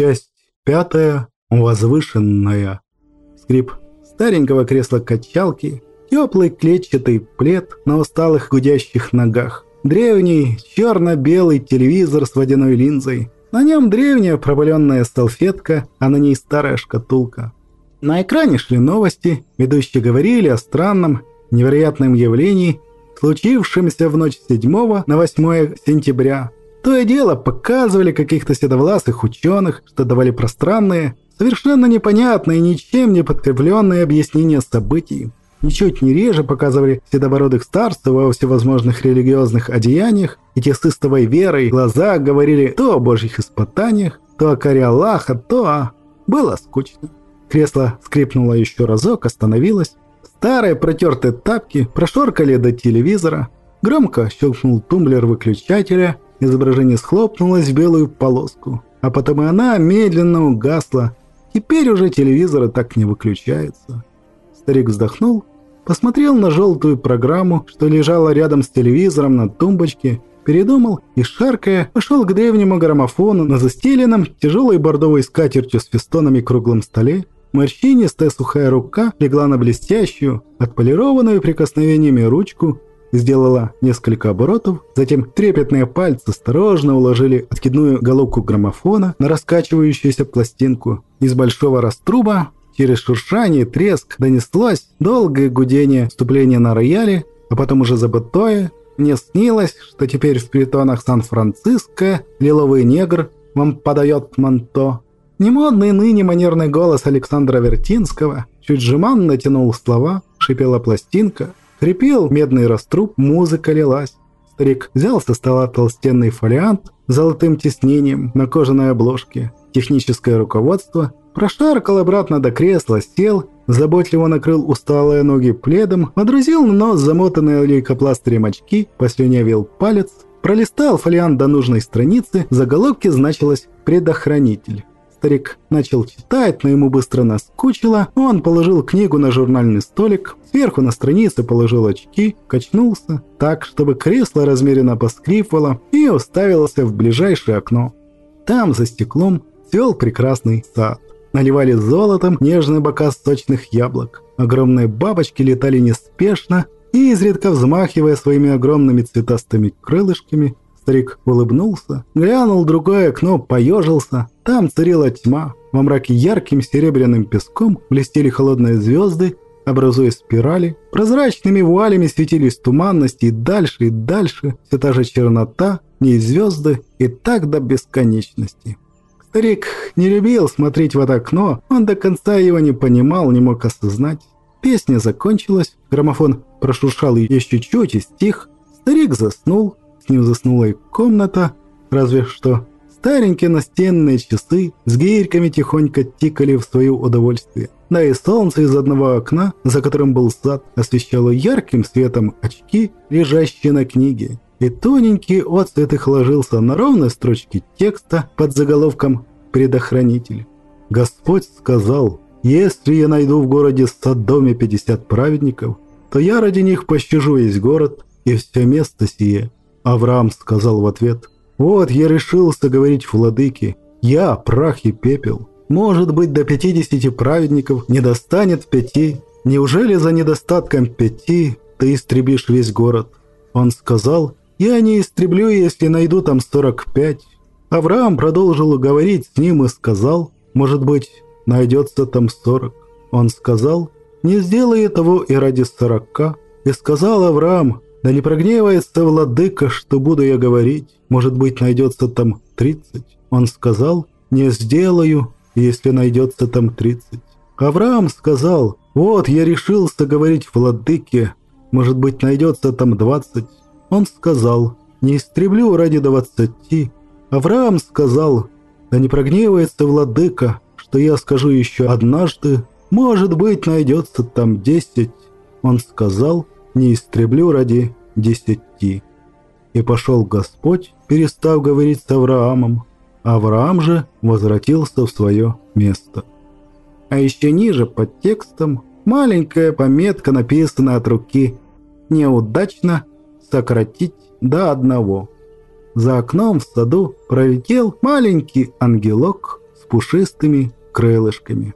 Часть пятая. Возвышенная. Скрип старенького кресла-качалки, теплый клетчатый плед на усталых гудящих ногах, древний черно-белый телевизор с водяной линзой. На нем древняя пропыленная салфетка, а на ней старая шкатулка. На экране шли новости, ведущие говорили о странном, невероятном явлении, случившемся в ночь 7 на 8 сентября. То и дело показывали каких-то седовласых ученых, что давали пространные, совершенно непонятные, ничем не подкрепленные объяснения событий. Ничуть не реже показывали седобородых старцев во всевозможных религиозных одеяниях, и те с истовой верой глаза говорили то о божьих испытаниях, то о коре Аллаха, то о... Было скучно. Кресло скрипнуло еще разок, остановилось. Старые протертые тапки прошоркали до телевизора. Громко щелкнул тумблер выключателя, изображение схлопнулось в белую полоску. А потом и она медленно угасла. Теперь уже телевизоры так не выключаются. Старик вздохнул, посмотрел на желтую программу, что лежала рядом с телевизором на тумбочке, передумал и, шаркая, пошел к древнему граммофону на застеленном тяжелой бордовой скатертью с фестонами круглом столе, Морщинистая сухая рука легла на блестящую, отполированную прикосновениями ручку, сделала несколько оборотов, затем трепетные пальцы осторожно уложили откидную головку граммофона на раскачивающуюся пластинку. Из большого раструба через шуршание треск донеслось долгое гудение вступления на рояле, а потом уже забытое. Мне снилось, что теперь в притонах Сан-Франциско лиловый негр вам подает манто, Немодный ныне манерный голос Александра Вертинского чуть жеманно тянул слова, шипела пластинка, хрипел медный раструб, музыка лилась. Старик взял со стола толстенный фолиант с золотым тиснением на кожаной обложке. Техническое руководство прошаркал обратно до кресла, сел, заботливо накрыл усталые ноги пледом, водрузил на нос замотанные лейкопластырем очки, послюнявил палец, пролистал фолиант до нужной страницы, в заголовке значилось «Предохранитель». Старик начал читать, но ему быстро наскучило. Он положил книгу на журнальный столик, сверху на странице положил очки, качнулся так, чтобы кресло размеренно поскрипывало и уставился в ближайшее окно. Там, за стеклом, цвел прекрасный сад. Наливали золотом нежные бока сочных яблок. Огромные бабочки летали неспешно, и изредка взмахивая своими огромными цветастыми крылышками, Старик улыбнулся, глянул другое окно, поежился. Там царила тьма. Во мраке ярким серебряным песком блестели холодные звезды, образуя спирали. Прозрачными вуалями светились туманности и дальше, и дальше. Все та же чернота, не звезды, и так до бесконечности. Старик не любил смотреть в это окно, он до конца его не понимал, не мог осознать. Песня закончилась, граммофон прошуршал еще чуть и стих. Старик заснул, с ним заснула и комната, разве что старенькие настенные часы с гирьками тихонько тикали в свое удовольствие. Да и солнце из одного окна, за которым был сад, освещало ярким светом очки, лежащие на книге. И тоненький отцвет их ложился на ровной строчке текста под заголовком «Предохранитель». Господь сказал, «Если я найду в городе Содоме 50 праведников, то я ради них пощажу весь город и все место сие». Авраам сказал в ответ, «Вот я решился говорить владыке, я прах и пепел. Может быть, до пятидесяти праведников не достанет пяти. Неужели за недостатком пяти ты истребишь весь город?» Он сказал, «Я не истреблю, если найду там сорок пять». Авраам продолжил говорить с ним и сказал, «Может быть, найдется там сорок». Он сказал, «Не сделай этого и ради сорока». И сказал Авраам, да не прогневается владыка, что буду я говорить. Может быть, найдется там тридцать. Он сказал, не сделаю, если найдется там тридцать. Авраам сказал, вот я решился говорить владыке, может быть, найдется там двадцать. Он сказал, не истреблю ради двадцати. Авраам сказал, да не прогневается владыка, что я скажу еще однажды, может быть, найдется там десять. Он сказал, не истреблю ради десяти. И пошел Господь, перестав говорить с Авраамом. Авраам же возвратился в свое место. А еще ниже, под текстом, маленькая пометка, написанная от руки «Неудачно сократить до одного». За окном в саду пролетел маленький ангелок с пушистыми крылышками.